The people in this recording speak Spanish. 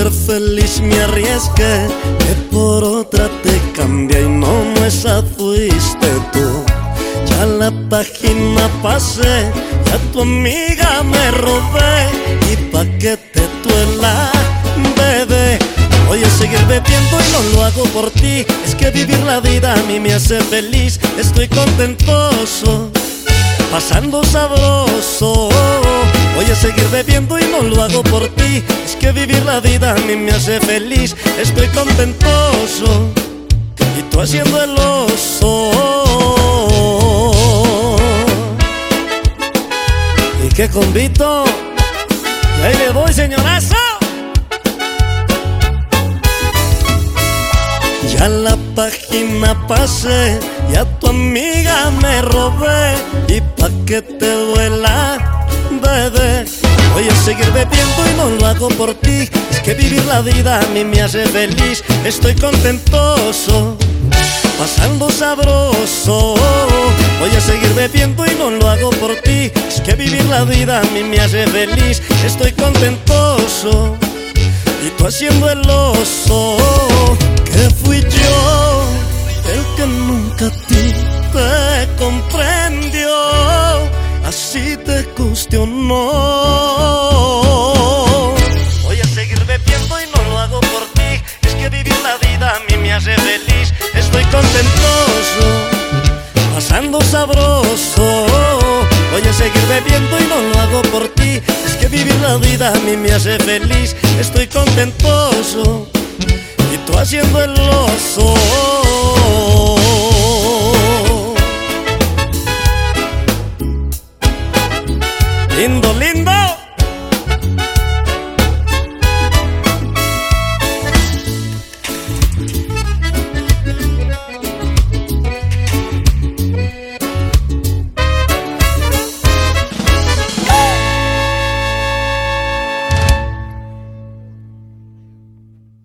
feliz me arriesgué, que por otra te cambia y no, no esa fuiste tú. Ya la página pasé, ya tu amiga me robé y pa' que te duela, bebé. Voy a seguir bebiendo y no lo hago por ti. Es que vivir la vida a mí me hace feliz. Estoy contentoso, pasando sabroso. A bebiendo y no lo hago por ti. Es que vivir la vida a mí me hace feliz. Estoy contentoso y tú haciendo el oso. Y qué convito. Y ahí le voy, señorazo. Ya la página pasé, ya tu amiga me robé y pa' que te duela. Voy a seguir bebiendo y no lo hago por ti. Es que vivir la vida a mí me hace feliz. Estoy contentoso, pasando sabroso. Voy a seguir bebiendo y no lo hago por ti. Es que vivir la vida a mí me hace feliz. Estoy contentoso y tú haciendo el oso. Que fui yo el que nunca a ti te comprendió. Así te cuestionó. Me hace feliz. Estoy contentoso, pasando sabroso. Voy a seguir bebiendo y no lo hago por ti. Es que vivir la vida a mí me hace feliz. Estoy contentoso y tú haciendo el oso. Lindo, lindo.